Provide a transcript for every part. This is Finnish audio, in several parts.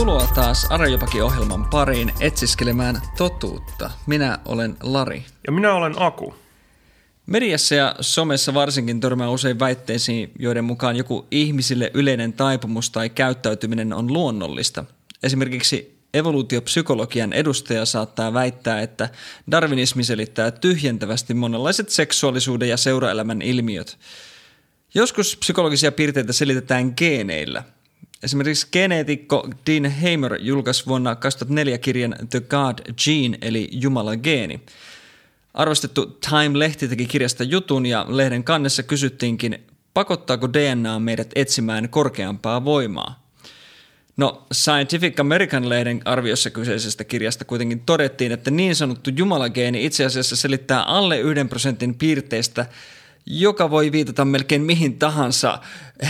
Tervetuloa taas Arajopaki-ohjelman pariin etsiskelemään totuutta. Minä olen Lari. Ja minä olen Aku. Mediassa ja somessa varsinkin törmää usein väitteisiin, joiden mukaan joku ihmisille yleinen taipumus tai käyttäytyminen on luonnollista. Esimerkiksi evoluutiopsykologian edustaja saattaa väittää, että darwinismi selittää tyhjentävästi monenlaiset seksuaalisuuden ja seuraelämän ilmiöt. Joskus psykologisia piirteitä selitetään geeneillä – Esimerkiksi geneetikko Dean Hamer julkaisi vuonna 2004 kirjan The God Gene, eli Jumala geeni. Arvostettu Time-lehti teki kirjasta jutun ja lehden kannessa kysyttiinkin, pakottaako DNA meidät etsimään korkeampaa voimaa. No, Scientific American-lehden arviossa kyseisestä kirjasta kuitenkin todettiin, että niin sanottu jumalageeni itse asiassa selittää alle yhden prosentin piirteistä – joka voi viitata melkein mihin tahansa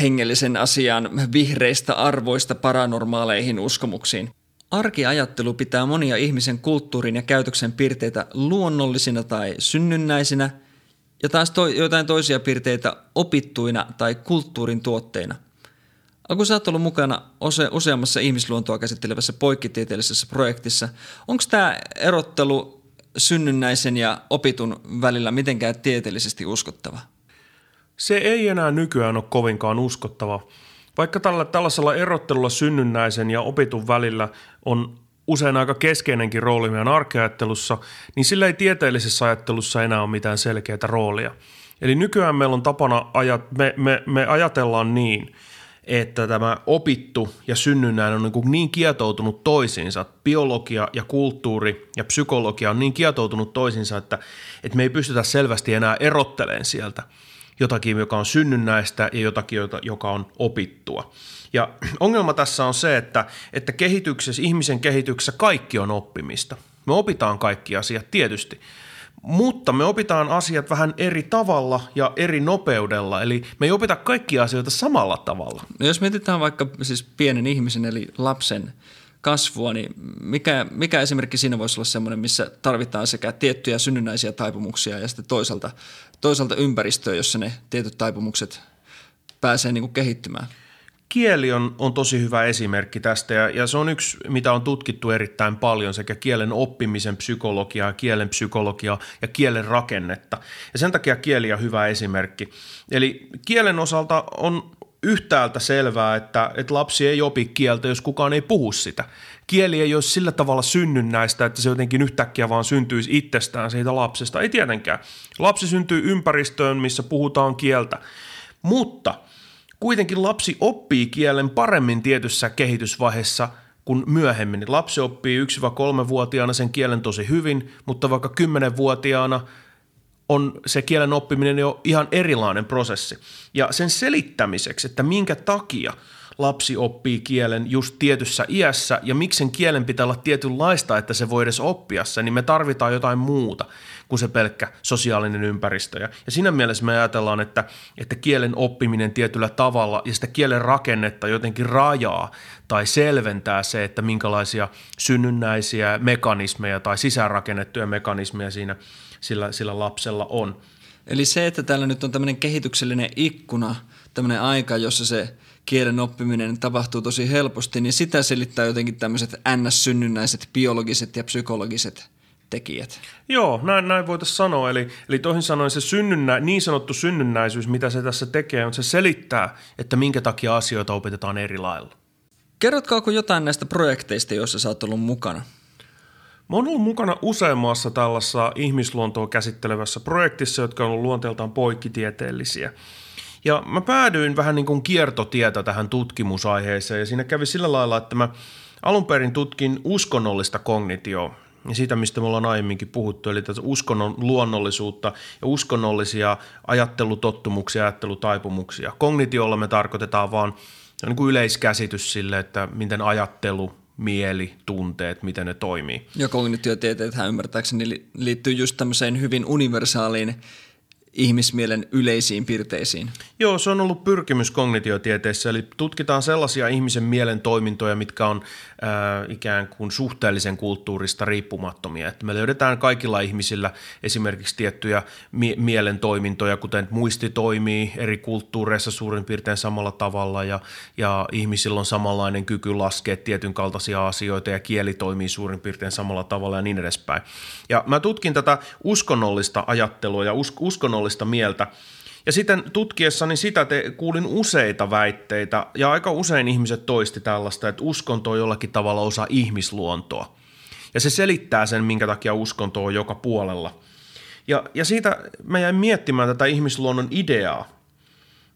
hengellisen asian vihreistä arvoista paranormaaleihin uskomuksiin. Arkiajattelu pitää monia ihmisen kulttuurin ja käytöksen piirteitä luonnollisina tai synnynnäisinä, ja taas to- joitain toisia piirteitä opittuina tai kulttuurin tuotteina. Kun sä oot ollut mukana use- useammassa ihmisluontoa käsittelevässä poikkitieteellisessä projektissa, onko tämä erottelu synnynnäisen ja opitun välillä mitenkään tieteellisesti uskottava? Se ei enää nykyään ole kovinkaan uskottava. Vaikka tällä, tällaisella erottelulla synnynnäisen ja opitun välillä on usein aika keskeinenkin rooli meidän arkeajattelussa, niin sillä ei tieteellisessä ajattelussa enää ole mitään selkeää roolia. Eli nykyään meillä on tapana, ajat, me, me, me ajatellaan niin – että tämä opittu ja synnynnäinen on niin, niin kietoutunut toisiinsa. Biologia ja kulttuuri ja psykologia on niin kietoutunut toisiinsa, että, että me ei pystytä selvästi enää erottelemaan sieltä jotakin, joka on synnynnäistä ja jotakin, joka on opittua. Ja ongelma tässä on se, että, että kehityksessä, ihmisen kehityksessä kaikki on oppimista. Me opitaan kaikki asiat tietysti, mutta me opitaan asiat vähän eri tavalla ja eri nopeudella, eli me ei opita kaikkia asioita samalla tavalla. No jos mietitään vaikka siis pienen ihmisen eli lapsen kasvua, niin mikä, mikä esimerkki siinä voisi olla sellainen, missä tarvitaan sekä tiettyjä synnynnäisiä taipumuksia ja sitten toisaalta, toisaalta ympäristöä, jossa ne tietyt taipumukset pääsee niin kuin kehittymään? Kieli on, on tosi hyvä esimerkki tästä ja, ja se on yksi, mitä on tutkittu erittäin paljon sekä kielen oppimisen psykologiaa, kielen psykologiaa ja kielen rakennetta. Ja sen takia kieli on hyvä esimerkki. Eli kielen osalta on yhtäältä selvää, että, että lapsi ei opi kieltä, jos kukaan ei puhu sitä. Kieli ei ole sillä tavalla synnynnäistä, että se jotenkin yhtäkkiä vaan syntyisi itsestään siitä lapsesta. Ei tietenkään. Lapsi syntyy ympäristöön, missä puhutaan kieltä. Mutta – Kuitenkin lapsi oppii kielen paremmin tietyssä kehitysvaiheessa kuin myöhemmin. Lapsi oppii 1-3-vuotiaana sen kielen tosi hyvin, mutta vaikka 10-vuotiaana on se kielen oppiminen jo ihan erilainen prosessi. Ja sen selittämiseksi, että minkä takia lapsi oppii kielen just tietyssä iässä ja miksi sen kielen pitää olla tietynlaista, että se voi edes oppia sen, niin me tarvitaan jotain muuta kuin se pelkkä sosiaalinen ympäristö. Ja, siinä mielessä me ajatellaan, että, että kielen oppiminen tietyllä tavalla ja sitä kielen rakennetta jotenkin rajaa tai selventää se, että minkälaisia synnynnäisiä mekanismeja tai sisäänrakennettuja mekanismeja siinä sillä, sillä lapsella on. Eli se, että täällä nyt on tämmöinen kehityksellinen ikkuna, tämmöinen aika, jossa se kielen oppiminen tapahtuu tosi helposti, niin sitä selittää jotenkin tämmöiset ns-synnynnäiset biologiset ja psykologiset tekijät. Joo, näin, näin voitaisiin sanoa. Eli, eli toisin sanoen se synnynnä, niin sanottu synnynnäisyys, mitä se tässä tekee, on se selittää, että minkä takia asioita opetetaan eri lailla. Kerrotko jotain näistä projekteista, joissa sä oot ollut mukana? Mä oon ollut mukana useammassa tällaisessa ihmisluontoa käsittelevässä projektissa, jotka on ollut luonteeltaan poikkitieteellisiä. Ja mä päädyin vähän niin kuin kiertotietä tähän tutkimusaiheeseen ja siinä kävi sillä lailla, että mä alun perin tutkin uskonnollista kognitioa ja siitä, mistä me ollaan aiemminkin puhuttu, eli tätä uskonnon luonnollisuutta ja uskonnollisia ajattelutottumuksia, ajattelutaipumuksia. Kognitiolla me tarkoitetaan vaan niin kuin yleiskäsitys sille, että miten ajattelu, mieli, tunteet, miten ne toimii. Ja kognitiotieteethän ymmärtääkseni liittyy just tämmöiseen hyvin universaaliin ihmismielen yleisiin piirteisiin? Joo, se on ollut pyrkimys kognitiotieteessä, eli tutkitaan sellaisia ihmisen mielen toimintoja, mitkä on äh, ikään kuin suhteellisen kulttuurista riippumattomia. Että me löydetään kaikilla ihmisillä esimerkiksi tiettyjä mie- mielen toimintoja, kuten muisti toimii eri kulttuureissa suurin piirtein samalla tavalla ja, ja ihmisillä on samanlainen kyky laskea tietyn kaltaisia asioita ja kieli toimii suurin piirtein samalla tavalla ja niin edespäin. Ja mä tutkin tätä uskonnollista ajattelua ja us- uskonnollista mieltä ja sitten tutkiessani sitä te, kuulin useita väitteitä, ja aika usein ihmiset toisti tällaista, että uskonto on jollakin tavalla osa ihmisluontoa. Ja se selittää sen, minkä takia uskonto on joka puolella. Ja, ja siitä mä jäin miettimään tätä ihmisluonnon ideaa.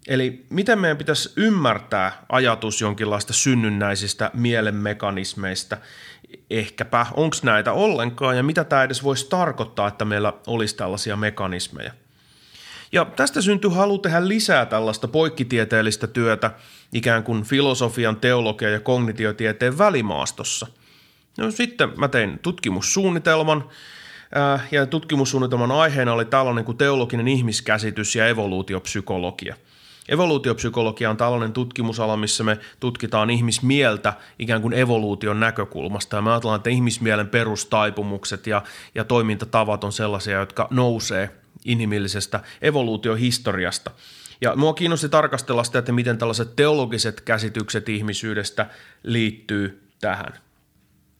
Eli miten meidän pitäisi ymmärtää ajatus jonkinlaista synnynnäisistä mielenmekanismeista, ehkäpä, onko näitä ollenkaan, ja mitä tämä edes voisi tarkoittaa, että meillä olisi tällaisia mekanismeja – ja tästä syntyi halu tehdä lisää tällaista poikkitieteellistä työtä ikään kuin filosofian, teologian ja kognitiotieteen välimaastossa. No sitten mä tein tutkimussuunnitelman, ja tutkimussuunnitelman aiheena oli tällainen kuin teologinen ihmiskäsitys ja evoluutiopsykologia. Evoluutiopsykologia on tällainen tutkimusala, missä me tutkitaan ihmismieltä ikään kuin evoluution näkökulmasta. Ja me ajatellaan, että ihmismielen perustaipumukset ja, ja toimintatavat on sellaisia, jotka nousee inhimillisestä evoluutiohistoriasta. Ja mua kiinnosti tarkastella sitä, että miten tällaiset teologiset käsitykset ihmisyydestä liittyy tähän.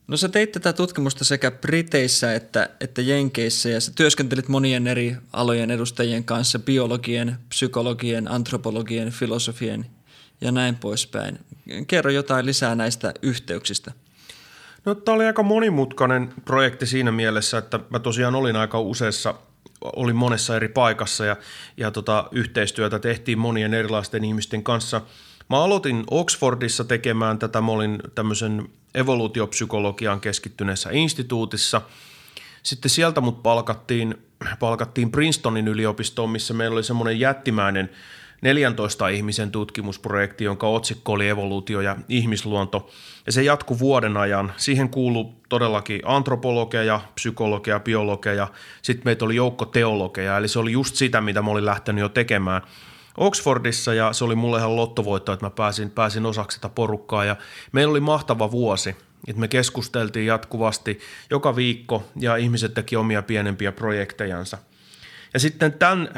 No sä teit tätä tutkimusta sekä Briteissä että, että Jenkeissä ja sä työskentelit monien eri alojen edustajien kanssa, biologien, psykologien, antropologien, filosofien ja näin poispäin. Kerro jotain lisää näistä yhteyksistä. No tämä oli aika monimutkainen projekti siinä mielessä, että mä tosiaan olin aika useassa oli monessa eri paikassa ja, ja tota, yhteistyötä tehtiin monien erilaisten ihmisten kanssa. Mä aloitin Oxfordissa tekemään tätä, mä olin tämmöisen evoluutiopsykologiaan keskittyneessä instituutissa. Sitten sieltä mut palkattiin, palkattiin Princetonin yliopistoon, missä meillä oli semmoinen jättimäinen – 14 ihmisen tutkimusprojekti, jonka otsikko oli evoluutio ja ihmisluonto. Ja se jatkui vuoden ajan. Siihen kuului todellakin antropologeja, psykologeja, biologeja. Sitten meitä oli joukko teologeja, eli se oli just sitä, mitä mä olin lähtenyt jo tekemään. Oxfordissa ja se oli mulle ihan lottovoitto, että mä pääsin, pääsin osaksi sitä porukkaa ja meillä oli mahtava vuosi. Että me keskusteltiin jatkuvasti joka viikko ja ihmiset teki omia pienempiä projektejansa – ja sitten tämän,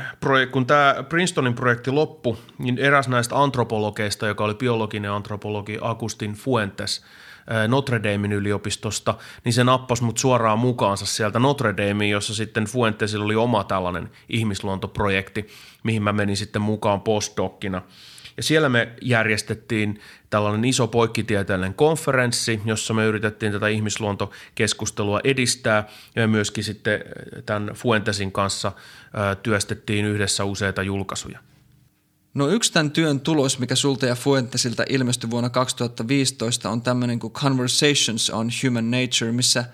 kun tämä Princetonin projekti loppui, niin eräs näistä antropologeista, joka oli biologinen antropologi Agustin Fuentes Notre Damein yliopistosta, niin se nappasi mut suoraan mukaansa sieltä Notre Dameen, jossa sitten Fuentesilla oli oma tällainen ihmisluontoprojekti, mihin mä menin sitten mukaan postdokkina – ja siellä me järjestettiin tällainen iso poikkitieteellinen konferenssi, jossa me yritettiin tätä ihmisluontokeskustelua edistää ja myöskin sitten tämän Fuentesin kanssa työstettiin yhdessä useita julkaisuja. No yksi tämän työn tulos, mikä sulta ja Fuentesilta ilmestyi vuonna 2015, on tämmöinen kuin Conversations on Human Nature, missä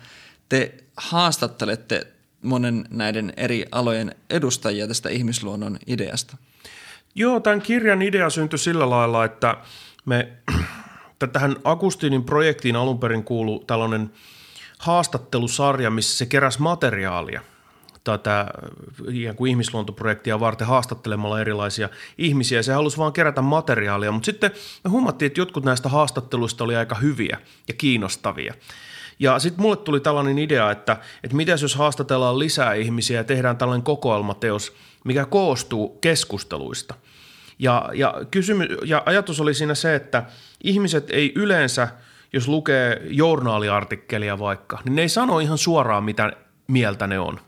te haastattelette monen näiden eri alojen edustajia tästä ihmisluonnon ideasta – Joo, tämän kirjan idea syntyi sillä lailla, että me tähän Agustinin projektiin alun perin kuului tällainen haastattelusarja, missä se keräsi materiaalia tätä ikään kuin ihmisluontoprojektia varten haastattelemalla erilaisia ihmisiä. Se halusi vaan kerätä materiaalia, mutta sitten me huomattiin, että jotkut näistä haastatteluista oli aika hyviä ja kiinnostavia. Ja sitten mulle tuli tällainen idea, että, että miten jos haastatellaan lisää ihmisiä ja tehdään tällainen kokoelmateos, mikä koostuu keskusteluista. Ja, ja, kysymy, ja ajatus oli siinä se, että ihmiset ei yleensä, jos lukee journaaliartikkelia vaikka, niin ne ei sano ihan suoraan, mitä mieltä ne on.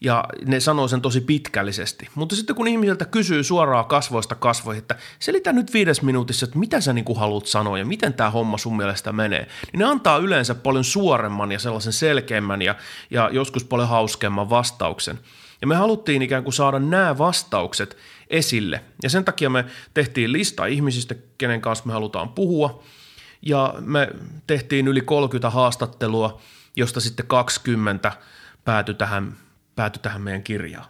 Ja ne sanoo sen tosi pitkällisesti. Mutta sitten kun ihmiseltä kysyy suoraan kasvoista kasvoihin, että selitä nyt viides minuutissa, että mitä sä niinku haluat sanoa ja miten tämä homma sun mielestä menee, niin ne antaa yleensä paljon suoremman ja sellaisen selkeämmän ja, ja joskus paljon hauskemman vastauksen. Ja me haluttiin ikään kuin saada nämä vastaukset esille. Ja sen takia me tehtiin lista ihmisistä, kenen kanssa me halutaan puhua. Ja me tehtiin yli 30 haastattelua, josta sitten 20 päätyi tähän, päätyi tähän meidän kirjaan.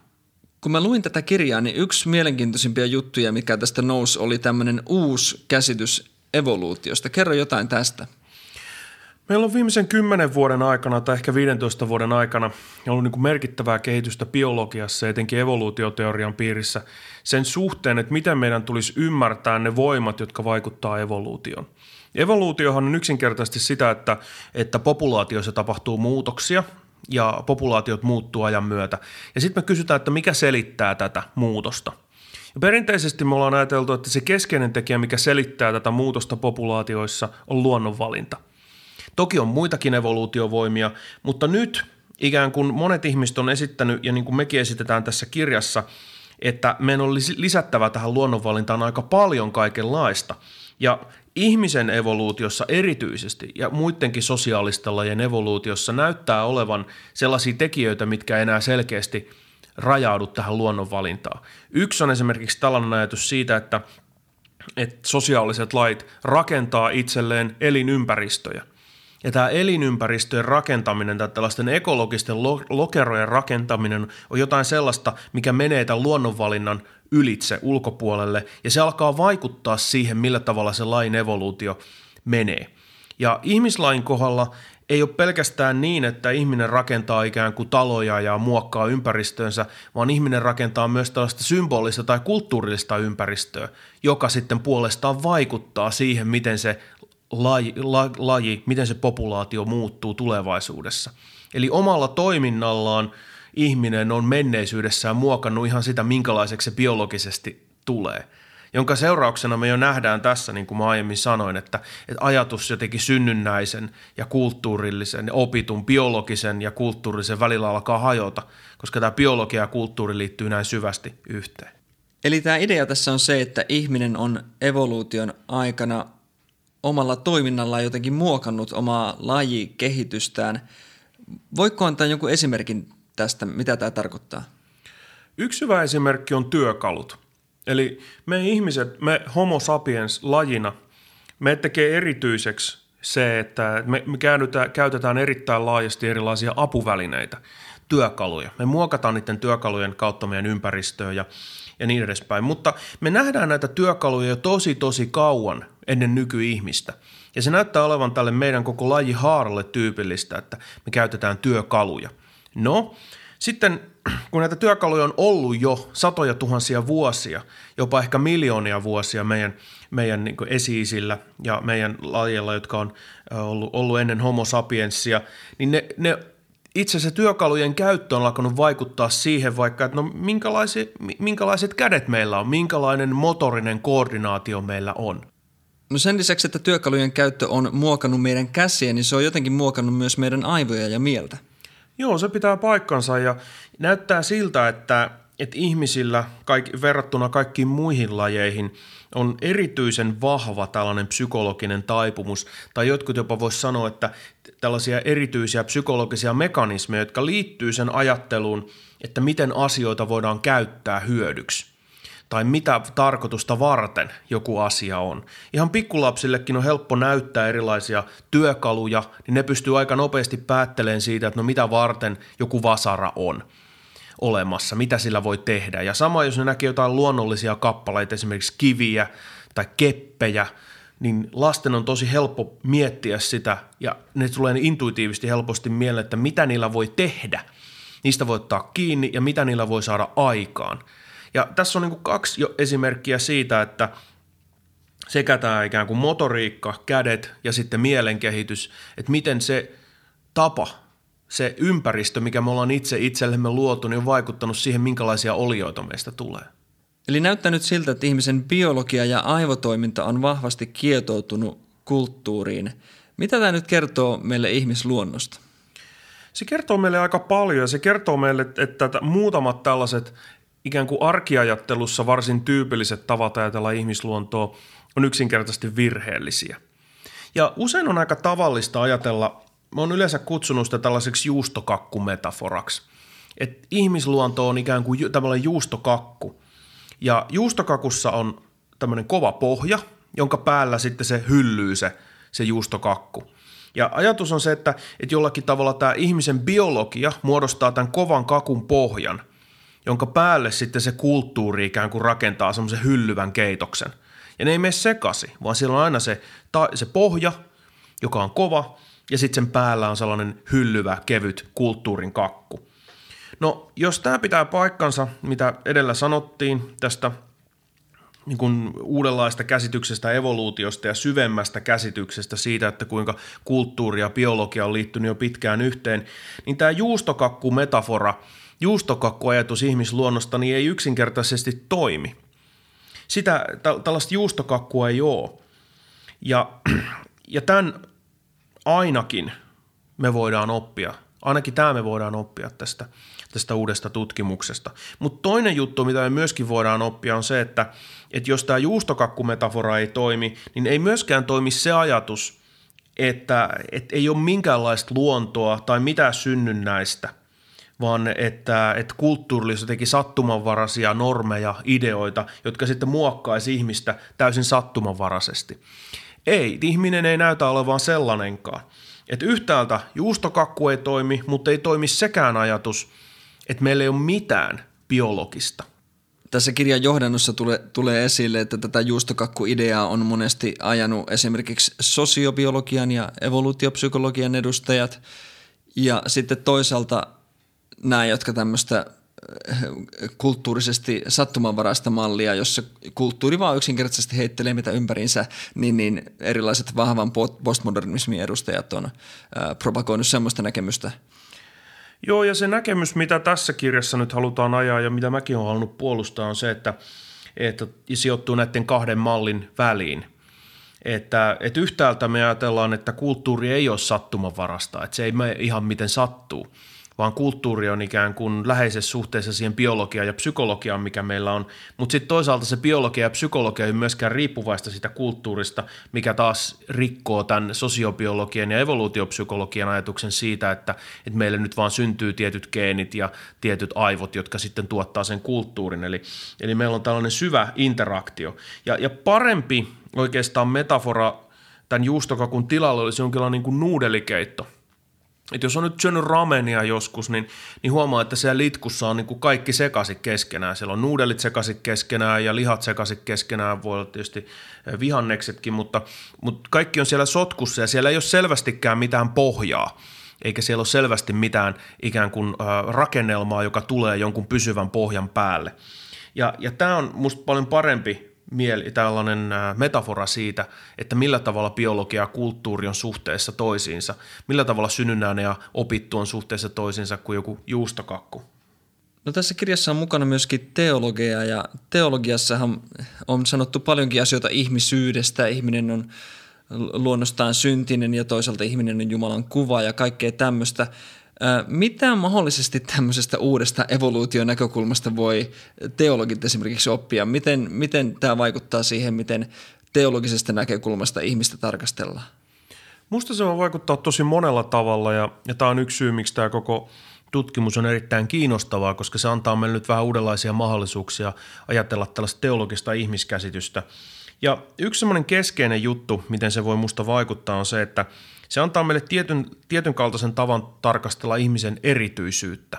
Kun mä luin tätä kirjaa, niin yksi mielenkiintoisimpia juttuja, mikä tästä nousi, oli tämmöinen uusi käsitys evoluutiosta. Kerro jotain tästä. Meillä on viimeisen kymmenen vuoden aikana tai ehkä 15 vuoden aikana ollut niin kuin merkittävää kehitystä biologiassa, etenkin evoluutioteorian piirissä, sen suhteen, että miten meidän tulisi ymmärtää ne voimat, jotka vaikuttaa evoluutioon. Evoluutiohan on yksinkertaisesti sitä, että, että populaatioissa tapahtuu muutoksia ja populaatiot muuttuu ajan myötä. Ja sitten me kysytään, että mikä selittää tätä muutosta. Ja perinteisesti me ollaan ajateltu, että se keskeinen tekijä, mikä selittää tätä muutosta populaatioissa, on luonnonvalinta – Toki on muitakin evoluutiovoimia, mutta nyt ikään kuin monet ihmiset on esittänyt, ja niin kuin mekin esitetään tässä kirjassa, että meidän on lisättävä tähän luonnonvalintaan aika paljon kaikenlaista. Ja ihmisen evoluutiossa erityisesti ja muidenkin sosiaalisten lajien evoluutiossa näyttää olevan sellaisia tekijöitä, mitkä enää selkeästi rajaudu tähän luonnonvalintaan. Yksi on esimerkiksi tällainen ajatus siitä, että, että sosiaaliset lait rakentaa itselleen elinympäristöjä – ja tämä elinympäristöjen rakentaminen tai tällaisten ekologisten lokerojen rakentaminen on jotain sellaista, mikä menee tämän luonnonvalinnan ylitse ulkopuolelle ja se alkaa vaikuttaa siihen, millä tavalla se lain evoluutio menee. Ja ihmislain kohdalla ei ole pelkästään niin, että ihminen rakentaa ikään kuin taloja ja muokkaa ympäristöönsä, vaan ihminen rakentaa myös tällaista symbolista tai kulttuurillista ympäristöä, joka sitten puolestaan vaikuttaa siihen, miten se laji, la, laji, miten se populaatio muuttuu tulevaisuudessa. Eli omalla toiminnallaan ihminen on menneisyydessään muokannut ihan sitä, minkälaiseksi se biologisesti tulee. Jonka seurauksena me jo nähdään tässä, niin kuin mä aiemmin sanoin, että, että ajatus jotenkin synnynnäisen ja kulttuurillisen, opitun biologisen ja kulttuurisen välillä alkaa hajota, koska tämä biologia ja kulttuuri liittyy näin syvästi yhteen. Eli tämä idea tässä on se, että ihminen on evoluution aikana omalla toiminnallaan jotenkin muokannut omaa lajikehitystään. Voiko antaa jonkun esimerkin tästä, mitä tämä tarkoittaa? Yksi hyvä esimerkki on työkalut. Eli me ihmiset, me homo sapiens lajina, me tekee erityiseksi se, että me, me käytetään, käytetään erittäin laajasti erilaisia apuvälineitä, työkaluja. Me muokataan niiden työkalujen kautta meidän ympäristöön ja, ja niin edespäin. Mutta me nähdään näitä työkaluja jo tosi tosi kauan ennen nykyihmistä. Ja se näyttää olevan tälle meidän koko laji haaralle tyypillistä, että me käytetään työkaluja. No, sitten kun näitä työkaluja on ollut jo satoja tuhansia vuosia, jopa ehkä miljoonia vuosia meidän, meidän niin esi-isillä ja meidän lajilla, jotka on ollut, ollut ennen homo sapiensia, niin ne, ne itse asiassa työkalujen käyttö on alkanut vaikuttaa siihen vaikka, että no minkälaiset, minkälaiset kädet meillä on, minkälainen motorinen koordinaatio meillä on. No sen lisäksi, että työkalujen käyttö on muokannut meidän käsiä, niin se on jotenkin muokannut myös meidän aivoja ja mieltä. Joo, se pitää paikkansa ja näyttää siltä, että, että ihmisillä kaik, verrattuna kaikkiin muihin lajeihin on erityisen vahva tällainen psykologinen taipumus, tai jotkut jopa voisi sanoa, että tällaisia erityisiä psykologisia mekanismeja, jotka liittyy sen ajatteluun, että miten asioita voidaan käyttää hyödyksi tai mitä tarkoitusta varten joku asia on. Ihan pikkulapsillekin on helppo näyttää erilaisia työkaluja, niin ne pystyy aika nopeasti päättelemään siitä, että no mitä varten joku vasara on olemassa, mitä sillä voi tehdä. Ja sama, jos ne näkee jotain luonnollisia kappaleita, esimerkiksi kiviä tai keppejä, niin lasten on tosi helppo miettiä sitä, ja ne tulee intuitiivisesti helposti mieleen, että mitä niillä voi tehdä. Niistä voi ottaa kiinni ja mitä niillä voi saada aikaan. Ja tässä on niin kuin kaksi jo esimerkkiä siitä, että sekä tämä ikään kuin motoriikka, kädet ja sitten mielenkehitys, että miten se tapa, se ympäristö, mikä me ollaan itse itsellemme luotu, niin on vaikuttanut siihen, minkälaisia olioita meistä tulee. Eli näyttää nyt siltä, että ihmisen biologia ja aivotoiminta on vahvasti kietoutunut kulttuuriin. Mitä tämä nyt kertoo meille ihmisluonnosta? Se kertoo meille aika paljon. Se kertoo meille, että muutamat tällaiset ikään kuin arkiajattelussa varsin tyypilliset tavat ajatella ihmisluontoa on yksinkertaisesti virheellisiä. Ja usein on aika tavallista ajatella, mä oon yleensä kutsunut sitä tällaiseksi juustokakkumetaforaksi, että ihmisluonto on ikään kuin tämmöinen juustokakku. Ja juustokakussa on tämmöinen kova pohja, jonka päällä sitten se hyllyy se, se juustokakku. Ja ajatus on se, että, että jollakin tavalla tämä ihmisen biologia muodostaa tämän kovan kakun pohjan, jonka päälle sitten se kulttuuri ikään kuin rakentaa semmoisen hyllyvän keitoksen. Ja ne ei mene sekasi, vaan siellä on aina se, ta, se pohja, joka on kova, ja sitten sen päällä on sellainen hyllyvä, kevyt kulttuurin kakku. No, jos tämä pitää paikkansa, mitä edellä sanottiin tästä niin kuin uudenlaista käsityksestä evoluutiosta ja syvemmästä käsityksestä siitä, että kuinka kulttuuri ja biologia on liittynyt jo pitkään yhteen, niin tämä juustokakku-metafora, juustokakku-ajatus ihmisluonnosta, niin ei yksinkertaisesti toimi. Sitä, tällaista juustokakkua ei ole. Ja, ja tämän ainakin me voidaan oppia, ainakin tämä me voidaan oppia tästä, tästä uudesta tutkimuksesta. Mutta toinen juttu, mitä me myöskin voidaan oppia, on se, että, että jos tämä juustokakkumetafora ei toimi, niin ei myöskään toimi se ajatus, että, että ei ole minkäänlaista luontoa tai mitään synnynnäistä, vaan että, että kulttuuri olisi jotenkin sattumanvaraisia normeja, ideoita, jotka sitten muokkaisi ihmistä täysin sattumanvaraisesti. Ei, ihminen ei näytä olevan sellainenkaan. Että yhtäältä juustokakku ei toimi, mutta ei toimi sekään ajatus, että meillä ei ole mitään biologista. Tässä kirjan johdannossa tule, tulee esille, että tätä juustokakku-ideaa on monesti ajanut esimerkiksi sosiobiologian ja evoluutiopsykologian edustajat. Ja sitten toisaalta nämä, jotka tämmöistä kulttuurisesti sattumanvaraista mallia, jossa kulttuuri vaan yksinkertaisesti heittelee mitä ympärinsä, niin, niin erilaiset vahvan postmodernismin edustajat on ää, propagoinut semmoista näkemystä. Joo, ja se näkemys, mitä tässä kirjassa nyt halutaan ajaa ja mitä mäkin olen halunnut puolustaa, on se, että, että sijoittuu näiden kahden mallin väliin. Että, että yhtäältä me ajatellaan, että kulttuuri ei ole sattumanvarasta, että se ei mene ihan miten sattuu – vaan kulttuuri on ikään kuin läheisessä suhteessa siihen biologiaan ja psykologiaan, mikä meillä on. Mutta sitten toisaalta se biologia ja psykologia ei myöskään riippuvaista sitä kulttuurista, mikä taas rikkoo tämän sosiobiologian ja evoluutiopsykologian ajatuksen siitä, että, että meille nyt vaan syntyy tietyt geenit ja tietyt aivot, jotka sitten tuottaa sen kulttuurin. Eli, eli meillä on tällainen syvä interaktio. Ja, ja parempi oikeastaan metafora tämän juustokakun tilalle olisi jonkinlainen niin kuin nuudelikeitto – että jos on nyt syönyt ramenia joskus, niin, niin huomaa, että siellä litkussa on niin kuin kaikki sekaisin keskenään. Siellä on nuudelit sekaisin keskenään ja lihat sekaisin keskenään, voi olla tietysti eh, vihanneksetkin, mutta, mutta kaikki on siellä sotkussa ja siellä ei ole selvästikään mitään pohjaa eikä siellä ole selvästi mitään ikään kuin äh, rakennelmaa, joka tulee jonkun pysyvän pohjan päälle. Ja, ja tämä on musta paljon parempi mieli, tällainen metafora siitä, että millä tavalla biologia ja kulttuuri on suhteessa toisiinsa, millä tavalla synnynnäinen ja opittu on suhteessa toisiinsa kuin joku juustokakku. No tässä kirjassa on mukana myöskin teologia ja teologiassahan on sanottu paljonkin asioita ihmisyydestä. Ihminen on luonnostaan syntinen ja toisaalta ihminen on Jumalan kuva ja kaikkea tämmöistä. Mitä mahdollisesti tämmöisestä uudesta evoluution näkökulmasta voi teologit esimerkiksi oppia? Miten, miten tämä vaikuttaa siihen, miten teologisesta näkökulmasta ihmistä tarkastellaan? Musta se voi vaikuttaa tosi monella tavalla ja, ja tämä on yksi syy, miksi tämä koko tutkimus on erittäin kiinnostavaa, koska se antaa meille nyt vähän uudenlaisia mahdollisuuksia ajatella tällaista teologista ihmiskäsitystä. Ja yksi semmoinen keskeinen juttu, miten se voi musta vaikuttaa, on se, että – se antaa meille tietyn, tietyn kaltaisen tavan tarkastella ihmisen erityisyyttä.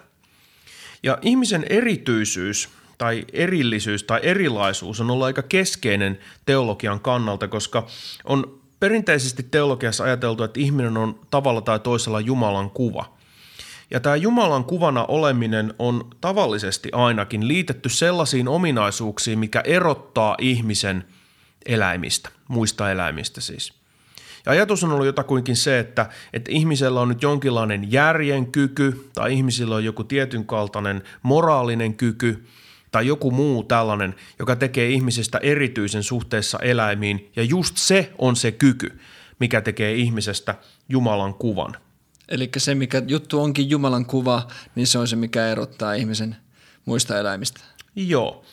Ja ihmisen erityisyys tai erillisyys tai erilaisuus on ollut aika keskeinen teologian kannalta, koska on perinteisesti teologiassa ajateltu, että ihminen on tavalla tai toisella Jumalan kuva. Ja tämä Jumalan kuvana oleminen on tavallisesti ainakin liitetty sellaisiin ominaisuuksiin, mikä erottaa ihmisen eläimistä, muista eläimistä siis. Ja ajatus on ollut jotakuinkin se, että, että ihmisellä on nyt jonkinlainen järjen kyky tai ihmisillä on joku tietyn kaltainen moraalinen kyky tai joku muu tällainen, joka tekee ihmisestä erityisen suhteessa eläimiin ja just se on se kyky, mikä tekee ihmisestä Jumalan kuvan. Eli se, mikä juttu onkin Jumalan kuva, niin se on se, mikä erottaa ihmisen muista eläimistä. Joo.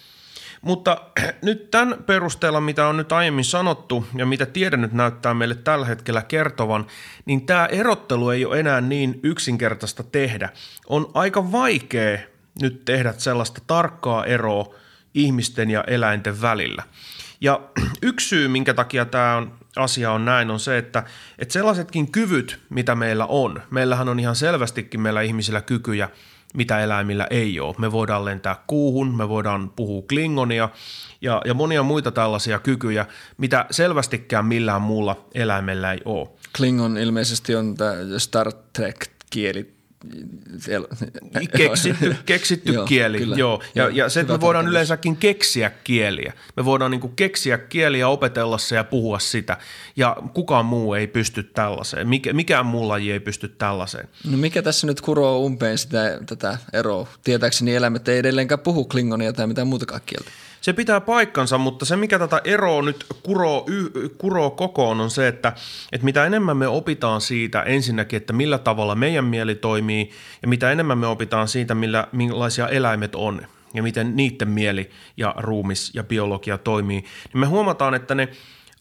Mutta nyt tämän perusteella, mitä on nyt aiemmin sanottu ja mitä tiede nyt näyttää meille tällä hetkellä kertovan, niin tämä erottelu ei ole enää niin yksinkertaista tehdä. On aika vaikea nyt tehdä sellaista tarkkaa eroa ihmisten ja eläinten välillä. Ja yksi syy, minkä takia tämä on, asia on näin, on se, että, että sellaisetkin kyvyt, mitä meillä on, meillähän on ihan selvästikin meillä ihmisillä kykyjä – mitä eläimillä ei ole. Me voidaan lentää kuuhun, me voidaan puhua klingonia ja, ja monia muita tällaisia kykyjä, mitä selvästikään millään muulla eläimellä ei ole. Klingon ilmeisesti on tämä Star Trek-kieli Keksitty, keksitty joo, kieli, kyllä, joo. Ja, joo, ja se, että me voidaan tarkoitus. yleensäkin keksiä kieliä. Me voidaan niin keksiä kieliä, opetella se ja puhua sitä. Ja kukaan muu ei pysty tällaiseen. Mikä, mikään muu laji ei pysty tällaiseen. No mikä tässä nyt kuroo umpeen sitä, tätä eroa? Tietääkseni eläimet ei edelleenkään puhu klingonia tai mitään muutakaan kieltä. Se pitää paikkansa, mutta se mikä tätä eroa nyt kuroo, y, kuroo kokoon on se, että, että mitä enemmän me opitaan siitä ensinnäkin, että millä tavalla meidän mieli toimii ja mitä enemmän me opitaan siitä, millä, millaisia eläimet on ja miten niiden mieli ja ruumis ja biologia toimii, niin me huomataan, että ne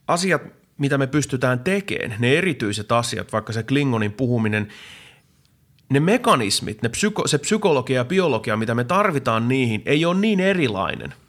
asiat, mitä me pystytään tekemään, ne erityiset asiat, vaikka se Klingonin puhuminen, ne mekanismit, ne psyko, se psykologia ja biologia, mitä me tarvitaan niihin, ei ole niin erilainen –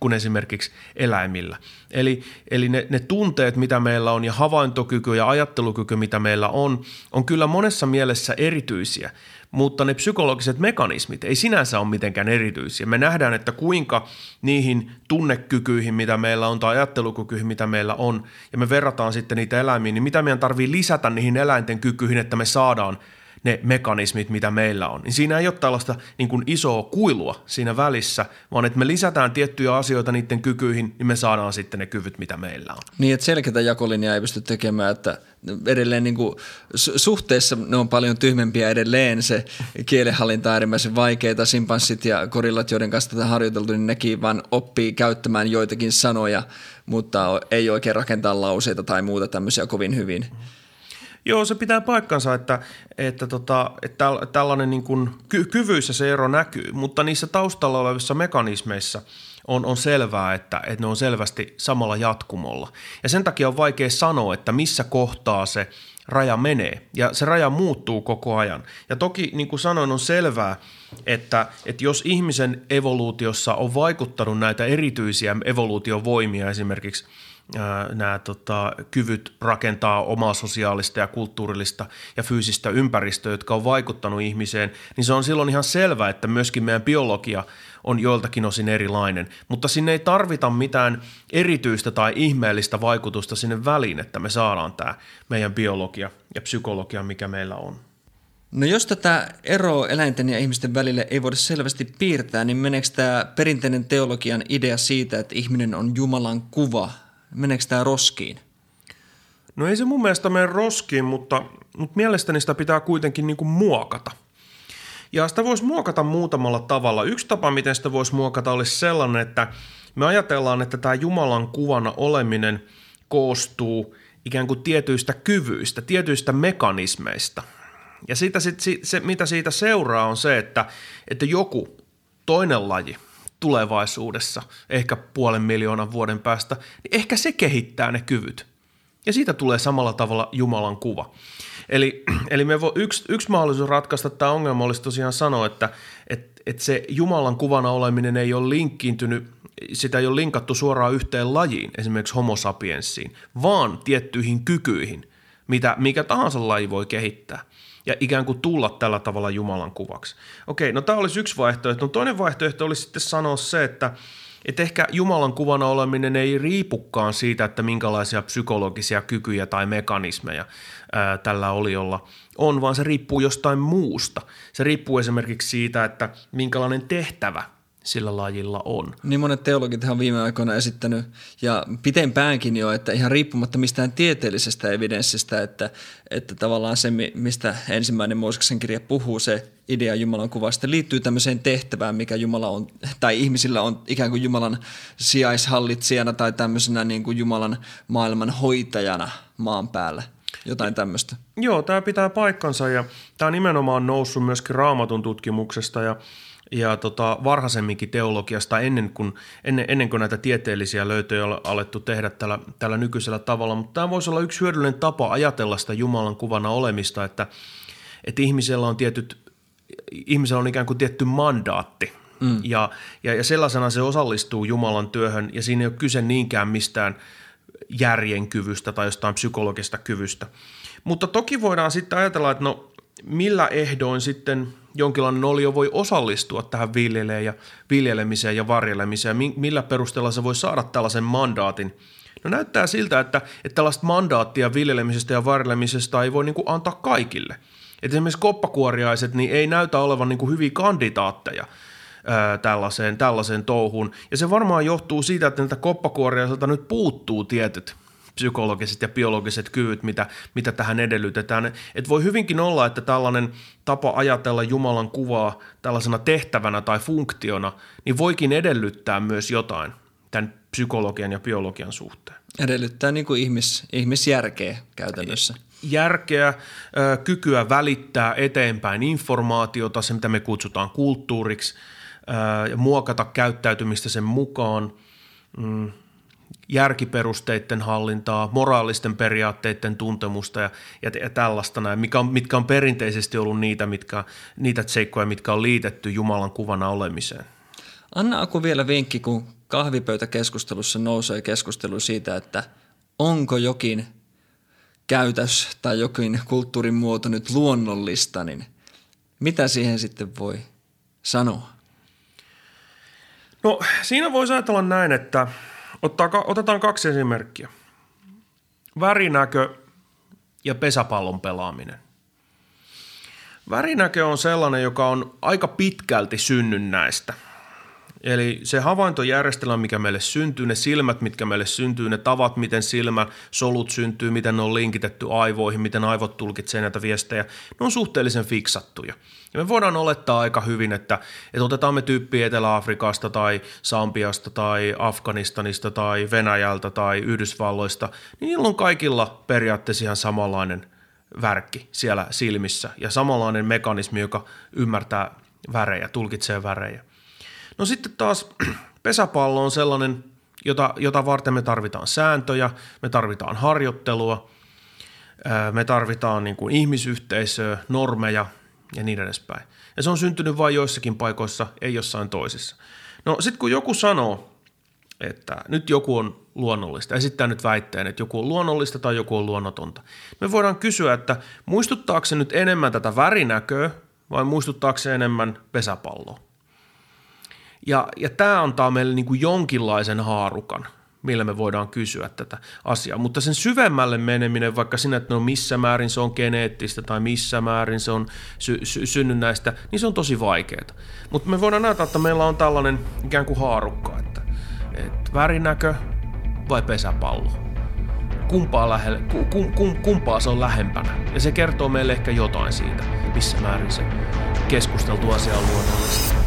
kuin esimerkiksi eläimillä. Eli, eli ne, ne tunteet, mitä meillä on ja havaintokyky ja ajattelukyky, mitä meillä on, on kyllä monessa mielessä erityisiä, mutta ne psykologiset mekanismit ei sinänsä ole mitenkään erityisiä. Me nähdään, että kuinka niihin tunnekykyihin, mitä meillä on, tai ajattelukykyihin, mitä meillä on, ja me verrataan sitten niitä eläimiin, niin mitä meidän tarvii lisätä niihin eläinten kykyihin, että me saadaan – ne mekanismit, mitä meillä on. Niin siinä ei ole tällaista niin kuin isoa kuilua siinä välissä, vaan että me lisätään tiettyjä asioita niiden kykyihin, niin me saadaan sitten ne kyvyt, mitä meillä on. Niin, että selkeitä jakolinjaa ei pysty tekemään, että edelleen niin kuin, suhteessa ne on paljon tyhmempiä edelleen, se kielenhallinta äärimmäisen vaikeaa, simpanssit ja korillat, joiden kanssa tätä harjoiteltu, niin nekin vaan oppii käyttämään joitakin sanoja, mutta ei oikein rakentaa lauseita tai muuta tämmöisiä kovin hyvin. Mm. Joo, se pitää paikkansa, että, että, tota, että tällainen niin kuin ky- kyvyissä se ero näkyy, mutta niissä taustalla olevissa mekanismeissa on, on selvää, että, että ne on selvästi samalla jatkumolla. Ja sen takia on vaikea sanoa, että missä kohtaa se raja menee. Ja se raja muuttuu koko ajan. Ja toki, niin kuin sanoin, on selvää, että, että jos ihmisen evoluutiossa on vaikuttanut näitä erityisiä evoluutiovoimia esimerkiksi – nämä tota, kyvyt rakentaa omaa sosiaalista ja kulttuurillista ja fyysistä ympäristöä, jotka on vaikuttanut ihmiseen, niin se on silloin ihan selvää, että myöskin meidän biologia on joiltakin osin erilainen. Mutta sinne ei tarvita mitään erityistä tai ihmeellistä vaikutusta sinne väliin, että me saadaan tämä meidän biologia ja psykologia, mikä meillä on. No jos tätä eroa eläinten ja ihmisten välille ei voida selvästi piirtää, niin meneekö tämä perinteinen teologian idea siitä, että ihminen on Jumalan kuva – meneekö tämä roskiin? No ei se mun mielestä mene roskiin, mutta, mutta mielestäni sitä pitää kuitenkin niin kuin muokata. Ja sitä voisi muokata muutamalla tavalla. Yksi tapa, miten sitä voisi muokata, olisi sellainen, että me ajatellaan, että tämä Jumalan kuvana oleminen koostuu ikään kuin tietyistä kyvyistä, tietyistä mekanismeista. Ja siitä, sit, se, mitä siitä seuraa, on se, että, että joku toinen laji – tulevaisuudessa, ehkä puolen miljoonan vuoden päästä, niin ehkä se kehittää ne kyvyt. Ja siitä tulee samalla tavalla Jumalan kuva. Eli, eli me vo, yksi, yksi mahdollisuus ratkaista tämä ongelma olisi tosiaan sanoa, että et, et se Jumalan kuvana oleminen ei ole linkkiintynyt, sitä ei ole linkattu suoraan yhteen lajiin, esimerkiksi homo sapienssiin, vaan tiettyihin kykyihin, mitä mikä tahansa laji voi kehittää – ja ikään kuin tulla tällä tavalla Jumalan kuvaksi. Okei, no tämä olisi yksi vaihtoehto. No toinen vaihtoehto olisi sitten sanoa se, että että ehkä Jumalan kuvana oleminen ei riipukaan siitä, että minkälaisia psykologisia kykyjä tai mekanismeja ää, tällä oliolla on, vaan se riippuu jostain muusta. Se riippuu esimerkiksi siitä, että minkälainen tehtävä sillä lajilla on. Niin monet teologit on viime aikoina esittänyt ja pitempäänkin jo, että ihan riippumatta mistään tieteellisestä evidenssistä, että, että tavallaan se, mistä ensimmäinen Mooseksen kirja puhuu, se idea Jumalan kuvasta liittyy tämmöiseen tehtävään, mikä Jumala on, tai ihmisillä on ikään kuin Jumalan sijaishallitsijana tai tämmöisenä niin kuin Jumalan maailman hoitajana maan päällä. Jotain tämmöistä. Joo, tämä pitää paikkansa ja tämä on nimenomaan noussut myöskin raamatun tutkimuksesta ja ja tota, varhaisemminkin teologiasta ennen kuin, ennen, ennen kuin näitä tieteellisiä löytöjä on alettu tehdä tällä, tällä nykyisellä tavalla. Mutta tämä voisi olla yksi hyödyllinen tapa ajatella sitä Jumalan kuvana olemista, että, että ihmisellä on tietyt, ihmisellä on ikään kuin tietty mandaatti mm. ja, ja, ja sellaisena se osallistuu Jumalan työhön ja siinä ei ole kyse niinkään mistään järjen kyvystä tai jostain psykologista kyvystä. Mutta toki voidaan sitten ajatella, että no millä ehdoin sitten – jonkinlainen olio voi osallistua tähän viljelemiseen ja, viljelemiseen ja varjelemiseen, millä perusteella se voi saada tällaisen mandaatin. No näyttää siltä, että, että tällaista mandaattia viljelemisestä ja varjelemisesta ei voi niin kuin antaa kaikille. Et esimerkiksi koppakuoriaiset niin ei näytä olevan niin kuin hyviä kandidaatteja ää, tällaiseen, tällaiseen touhuun. Ja se varmaan johtuu siitä, että näitä koppakuoriaisilta nyt puuttuu tietyt psykologiset ja biologiset kyvyt, mitä, mitä tähän edellytetään. Et voi hyvinkin olla, että tällainen tapa ajatella Jumalan kuvaa tällaisena tehtävänä tai funktiona, niin voikin edellyttää myös jotain tämän psykologian ja biologian suhteen. Edellyttää niin kuin ihmis, ihmisjärkeä käytännössä. Järkeä, kykyä välittää eteenpäin informaatiota, se mitä me kutsutaan kulttuuriksi, ja muokata käyttäytymistä sen mukaan, mm, järkiperusteiden hallintaa, moraalisten periaatteiden tuntemusta ja, ja, ja tällaista näin, mikä on, mitkä on perinteisesti ollut niitä, mitkä, niitä seikkoja, mitkä on liitetty Jumalan kuvana olemiseen. Anna Aku vielä vinkki, kun kahvipöytäkeskustelussa nousee keskustelu siitä, että onko jokin käytös tai jokin kulttuurin muoto nyt luonnollista, niin mitä siihen sitten voi sanoa? No siinä voisi ajatella näin, että ottaa, otetaan kaksi esimerkkiä. Värinäkö ja pesäpallon pelaaminen. Värinäkö on sellainen, joka on aika pitkälti synnynnäistä – Eli se havaintojärjestelmä, mikä meille syntyy, ne silmät, mitkä meille syntyy, ne tavat, miten silmä solut syntyy, miten ne on linkitetty aivoihin, miten aivot tulkitsevat näitä viestejä, ne on suhteellisen fiksattuja. Ja me voidaan olettaa aika hyvin, että, että otetaan me tyyppi Etelä-Afrikasta tai Sambiasta tai Afganistanista tai Venäjältä tai Yhdysvalloista, niin niillä on kaikilla periaatteessa ihan samanlainen värkki siellä silmissä ja samanlainen mekanismi, joka ymmärtää värejä, tulkitsee värejä. No sitten taas pesäpallo on sellainen, jota, jota varten me tarvitaan sääntöjä, me tarvitaan harjoittelua, me tarvitaan niin kuin ihmisyhteisöä, normeja ja niin edespäin. Ja se on syntynyt vain joissakin paikoissa, ei jossain toisissa. No sitten kun joku sanoo, että nyt joku on luonnollista, esittää nyt väitteen, että joku on luonnollista tai joku on luonnotonta. Me voidaan kysyä, että muistuttaako se nyt enemmän tätä värinäköä vai muistuttaako se enemmän pesäpalloa? Ja, ja tämä antaa meille niin kuin jonkinlaisen haarukan, millä me voidaan kysyä tätä asiaa. Mutta sen syvemmälle meneminen, vaikka sinä, että no missä määrin se on geneettistä tai missä määrin se on sy- sy- synnynnäistä, niin se on tosi vaikeaa. Mutta me voidaan näyttää, että meillä on tällainen ikään kuin haarukka, että, että värinäkö vai pesäpallo. Kumpaa, lähelle, kum, kum, kumpaa se on lähempänä. Ja se kertoo meille ehkä jotain siitä, missä määrin se keskusteltu asia on luonnollista.